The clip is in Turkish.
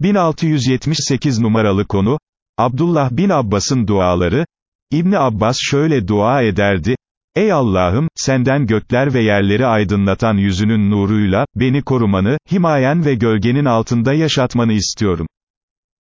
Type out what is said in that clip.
1678 numaralı konu, Abdullah bin Abbas'ın duaları, İbni Abbas şöyle dua ederdi, Ey Allah'ım, senden gökler ve yerleri aydınlatan yüzünün nuruyla, beni korumanı, himayen ve gölgenin altında yaşatmanı istiyorum.